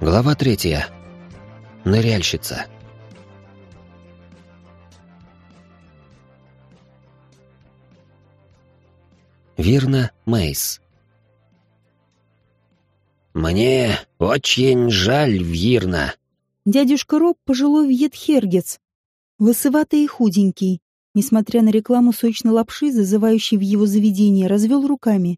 Глава третья. Ныряльщица. Вирна Мейс. «Мне очень жаль, Вирна». Дядюшка Роб пожилой вьетхергец, лысоватый и худенький, несмотря на рекламу сочной лапши, зазывающей в его заведение, развел руками.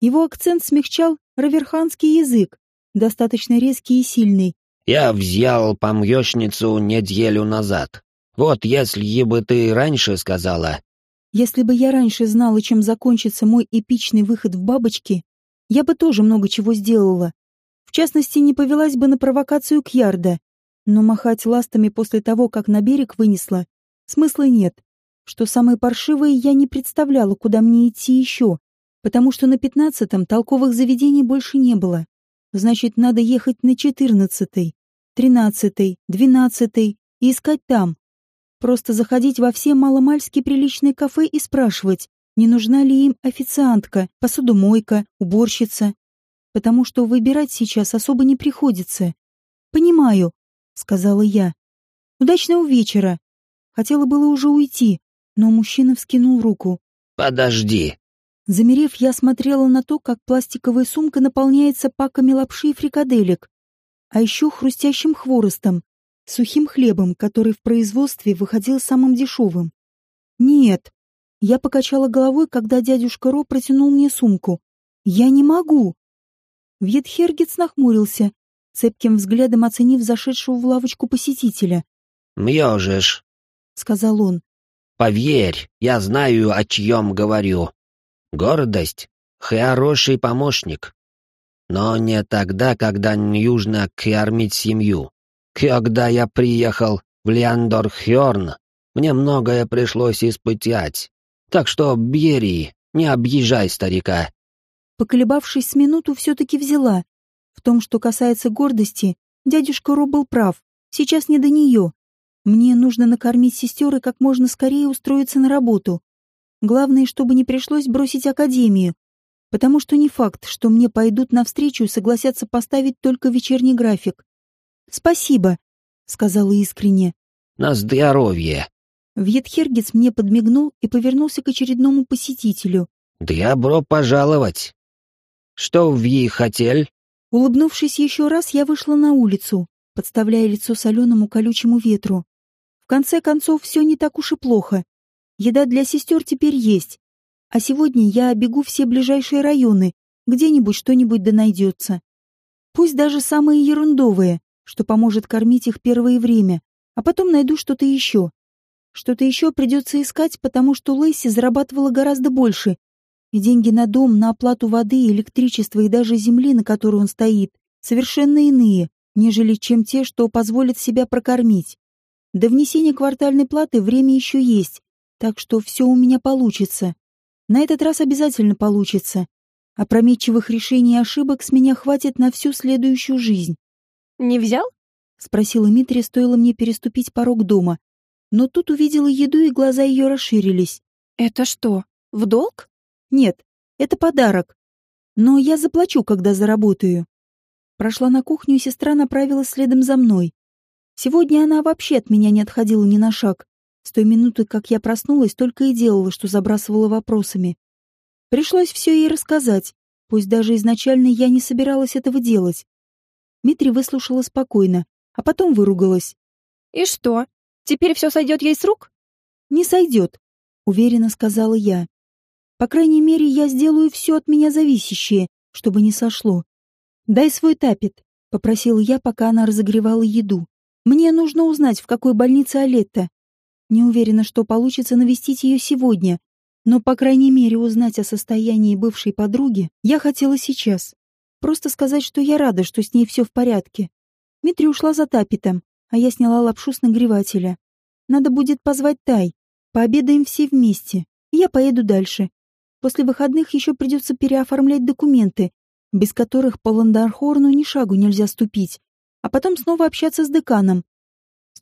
Его акцент смягчал раверханский язык, достаточно резкий и сильный. «Я взял помьёшницу неделю назад. Вот если бы ты раньше сказала...» Если бы я раньше знала, чем закончится мой эпичный выход в бабочки, я бы тоже много чего сделала. В частности, не повелась бы на провокацию Кьярда. Но махать ластами после того, как на берег вынесла, смысла нет. Что самое паршивое, я не представляла, куда мне идти еще, потому что на пятнадцатом толковых заведений больше не было. Значит, надо ехать на четырнадцатый, тринадцатый, двенадцатый и искать там. Просто заходить во все маломальски приличные кафе и спрашивать, не нужна ли им официантка, посудомойка, уборщица. Потому что выбирать сейчас особо не приходится. «Понимаю», — сказала я. «Удачного вечера». Хотела было уже уйти, но мужчина вскинул руку. «Подожди». Замерев, я смотрела на то, как пластиковая сумка наполняется паками лапши и фрикаделек, а еще хрустящим хворостом, сухим хлебом, который в производстве выходил самым дешевым. «Нет», я покачала головой, когда дядюшка Ро протянул мне сумку. «Я не могу!» Вьетхергец нахмурился, цепким взглядом оценив зашедшего в лавочку посетителя. «Мьёжешь», — сказал он. «Поверь, я знаю, о чьем говорю. Гордость — хороший помощник. Но не тогда, когда нужно кормить семью. Когда я приехал в Лиандорхёрн, мне многое пришлось испытать. Так что бери, не объезжай старика. Поколебавшись с минуту, все-таки взяла. В том, что касается гордости, дядюшка Ро был прав. Сейчас не до нее. Мне нужно накормить сестер и как можно скорее устроиться на работу. Главное, чтобы не пришлось бросить академию. Потому что не факт, что мне пойдут навстречу и согласятся поставить только вечерний график. «Спасибо», — сказала искренне. «На здоровье», Вьетхергец мне подмигнул и повернулся к очередному посетителю. «Добро пожаловать! Что в хотел?» Улыбнувшись еще раз, я вышла на улицу, подставляя лицо соленому колючему ветру. В конце концов, все не так уж и плохо. Еда для сестер теперь есть. А сегодня я обегу все ближайшие районы, где-нибудь что-нибудь да найдется. Пусть даже самые ерундовые, что поможет кормить их первое время, а потом найду что-то еще. Что-то еще придется искать, потому что Лейси зарабатывала гораздо больше. И деньги на дом, на оплату воды, электричества и даже земли, на которой он стоит, совершенно иные, нежели чем те, что позволят себя прокормить. До внесения квартальной платы время еще есть, так что все у меня получится. На этот раз обязательно получится. Опрометчивых решений и ошибок с меня хватит на всю следующую жизнь. «Не взял?» — спросила Митрия, стоило мне переступить порог дома но тут увидела еду, и глаза ее расширились. «Это что, в долг?» «Нет, это подарок. Но я заплачу, когда заработаю». Прошла на кухню, и сестра направилась следом за мной. Сегодня она вообще от меня не отходила ни на шаг. С той минуты, как я проснулась, только и делала, что забрасывала вопросами. Пришлось все ей рассказать, пусть даже изначально я не собиралась этого делать. Митри выслушала спокойно, а потом выругалась. «И что, Теперь все сойдет ей с рук? Не сойдет, уверенно сказала я. По крайней мере, я сделаю все от меня зависящее, чтобы не сошло. Дай свой тапет, попросила я, пока она разогревала еду. Мне нужно узнать, в какой больнице Алетта. Не уверена, что получится навестить ее сегодня, но, по крайней мере, узнать о состоянии бывшей подруги я хотела сейчас. Просто сказать, что я рада, что с ней все в порядке. Митри ушла за тапетом, а я сняла лапшу с нагревателя. Надо будет позвать Тай. Пообедаем все вместе. Я поеду дальше. После выходных еще придется переоформлять документы, без которых по Ландархорну ни шагу нельзя ступить, а потом снова общаться с деканом.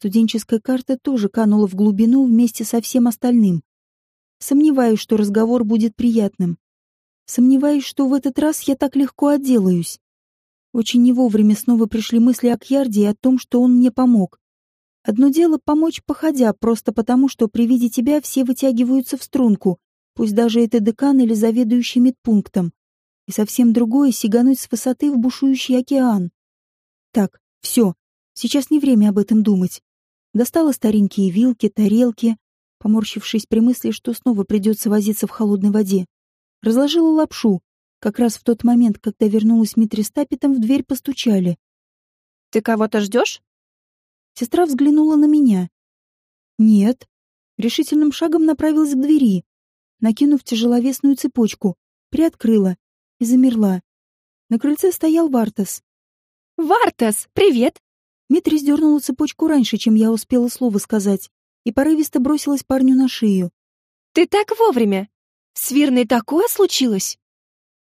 Студенческая карта тоже канула в глубину вместе со всем остальным. Сомневаюсь, что разговор будет приятным. Сомневаюсь, что в этот раз я так легко отделаюсь. Очень не вовремя снова пришли мысли о Кьярде и о том, что он мне помог. Одно дело помочь походя, просто потому, что при виде тебя все вытягиваются в струнку, пусть даже это декан или заведующий медпунктом. И совсем другое — сигануть с высоты в бушующий океан. Так, все, сейчас не время об этом думать. Достала старенькие вилки, тарелки, поморщившись при мысли, что снова придется возиться в холодной воде. Разложила лапшу. Как раз в тот момент, когда вернулась Митри с Тапитом, в дверь постучали. «Ты кого-то ждешь?» Сестра взглянула на меня. «Нет». Решительным шагом направилась к двери, накинув тяжеловесную цепочку, приоткрыла и замерла. На крыльце стоял Вартас. «Вартас, привет!» Митри сдернула цепочку раньше, чем я успела слово сказать, и порывисто бросилась парню на шею. «Ты так вовремя! С Вирной такое случилось?»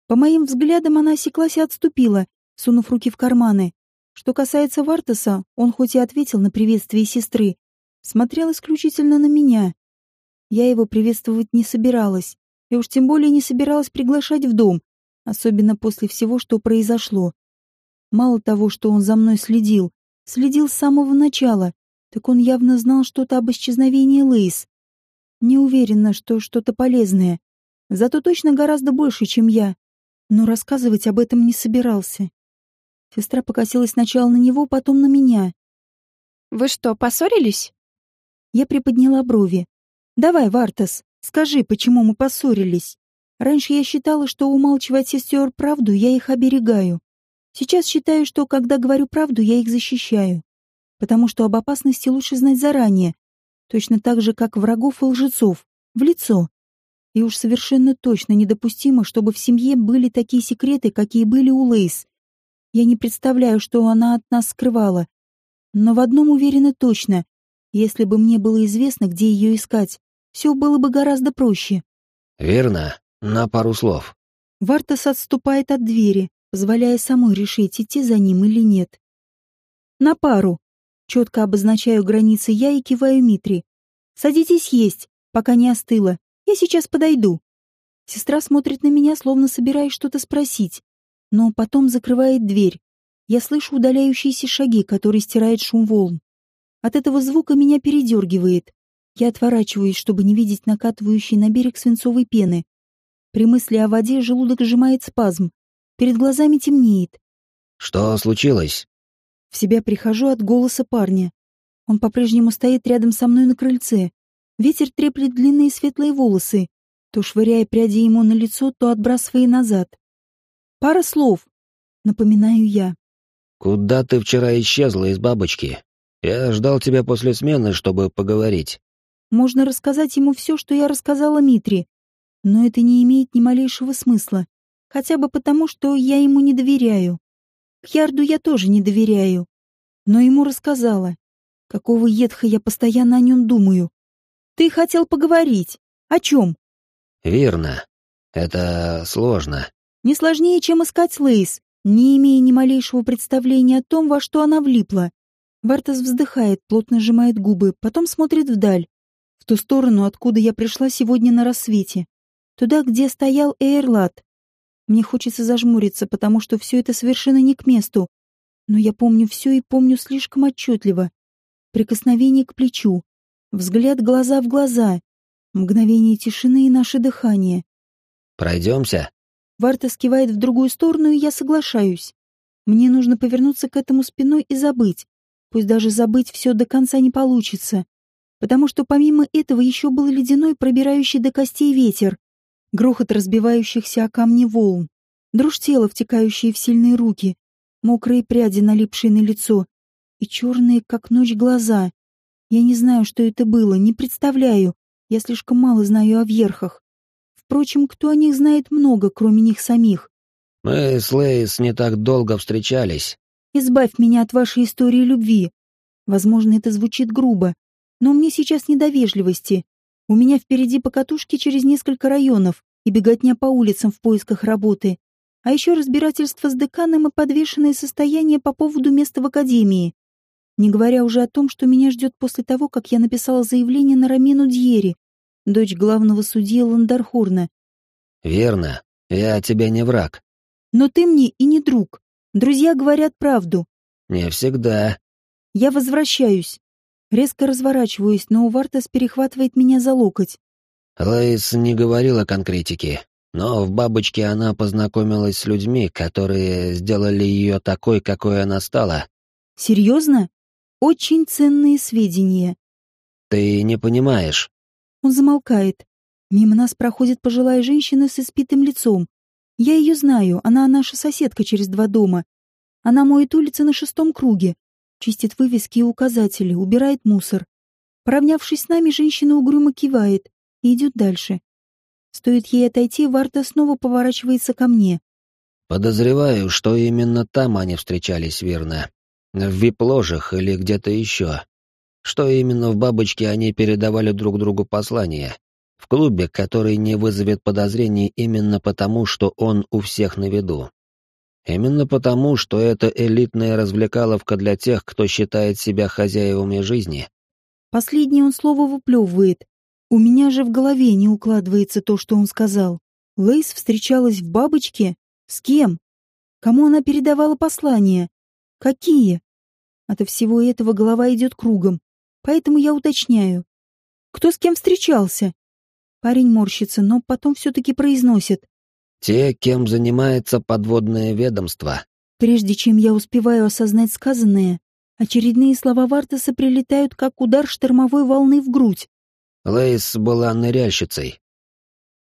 По моим взглядам она осеклась и отступила, сунув руки в карманы. Что касается Вартаса, он хоть и ответил на приветствие сестры, смотрел исключительно на меня. Я его приветствовать не собиралась, и уж тем более не собиралась приглашать в дом, особенно после всего, что произошло. Мало того, что он за мной следил, следил с самого начала, так он явно знал что-то об исчезновении Лейс. Не уверена, что что-то полезное, зато точно гораздо больше, чем я, но рассказывать об этом не собирался. Сестра покосилась сначала на него, потом на меня. «Вы что, поссорились?» Я приподняла брови. «Давай, Вартас, скажи, почему мы поссорились? Раньше я считала, что умалчивать сестер правду я их оберегаю. Сейчас считаю, что, когда говорю правду, я их защищаю. Потому что об опасности лучше знать заранее, точно так же, как врагов и лжецов, в лицо. И уж совершенно точно недопустимо, чтобы в семье были такие секреты, какие были у Лейс, я не представляю, что она от нас скрывала. Но в одном уверена точно. Если бы мне было известно, где ее искать, все было бы гораздо проще. Верно. На пару слов. Вартас отступает от двери, позволяя самой решить, идти за ним или нет. На пару. Четко обозначаю границы я и киваю Митри. Садитесь есть, пока не остыло. Я сейчас подойду. Сестра смотрит на меня, словно собираясь что-то спросить но потом закрывает дверь. Я слышу удаляющиеся шаги, которые стирают шум волн. От этого звука меня передергивает. Я отворачиваюсь, чтобы не видеть накатывающей на берег свинцовой пены. При мысли о воде желудок сжимает спазм. Перед глазами темнеет. «Что случилось?» В себя прихожу от голоса парня. Он по-прежнему стоит рядом со мной на крыльце. Ветер треплет длинные светлые волосы, то швыряя пряди ему на лицо, то отбрасывая назад. Пара слов, напоминаю я. Куда ты вчера исчезла из бабочки? Я ждал тебя после смены, чтобы поговорить. Можно рассказать ему все, что я рассказала Митре, но это не имеет ни малейшего смысла. Хотя бы потому, что я ему не доверяю. Ярду я тоже не доверяю. Но ему рассказала. Какого едха я постоянно о нем думаю. Ты хотел поговорить. О чем? Верно. Это сложно. Не сложнее, чем искать Лейс, не имея ни малейшего представления о том, во что она влипла. Вартас вздыхает, плотно сжимает губы, потом смотрит вдаль, в ту сторону, откуда я пришла сегодня на рассвете. Туда, где стоял Эйрлат. Мне хочется зажмуриться, потому что все это совершенно не к месту. Но я помню все и помню слишком отчетливо. Прикосновение к плечу, взгляд глаза в глаза, мгновение тишины и наше дыхание. «Пройдемся?» Варта скивает в другую сторону, и я соглашаюсь. Мне нужно повернуться к этому спиной и забыть. Пусть даже забыть все до конца не получится. Потому что помимо этого еще был ледяной, пробирающий до костей ветер, грохот разбивающихся о камни волн, дрожь тела, втекающие в сильные руки, мокрые пряди, налипшие на лицо, и черные, как ночь, глаза. Я не знаю, что это было, не представляю. Я слишком мало знаю о верхах. Впрочем, кто о них знает много, кроме них самих. Мы с Лейс не так долго встречались. Избавь меня от вашей истории любви. Возможно, это звучит грубо, но мне сейчас не до вежливости. У меня впереди покатушки через несколько районов и беготня по улицам в поисках работы. А еще разбирательство с деканом и подвешенное состояние по поводу места в академии. Не говоря уже о том, что меня ждет после того, как я написала заявление на Рамину Дьери, дочь главного судьи Ландархурна. Верно. Я тебе не враг. Но ты мне и не друг. Друзья говорят правду. Не всегда. Я возвращаюсь. Резко разворачиваюсь, но Увартас перехватывает меня за локоть. Лейс не говорила конкретики, но в бабочке она познакомилась с людьми, которые сделали ее такой, какой она стала. Серьезно? Очень ценные сведения. Ты не понимаешь. Он замолкает. Мимо нас проходит пожилая женщина с испитым лицом. Я ее знаю, она наша соседка через два дома. Она моет улицы на шестом круге, чистит вывески и указатели, убирает мусор. Поравнявшись с нами, женщина угрюмо кивает и идет дальше. Стоит ей отойти, Варта снова поворачивается ко мне. Подозреваю, что именно там они встречались, верно? В вип-ложах или где-то еще. Что именно в бабочке они передавали друг другу послания. В клубе, который не вызовет подозрений именно потому, что он у всех на виду. Именно потому, что это элитная развлекаловка для тех, кто считает себя хозяевами жизни. Последнее он слово выплевывает, у меня же в голове не укладывается то, что он сказал. Лейс встречалась в бабочке? С кем? Кому она передавала послания? Какие? От всего этого голова идет кругом, поэтому я уточняю. Кто с кем встречался? Парень морщится, но потом все-таки произносит. Те, кем занимается подводное ведомство. Прежде чем я успеваю осознать сказанное, очередные слова Вартаса прилетают, как удар штормовой волны в грудь. Лейс была ныряльщицей.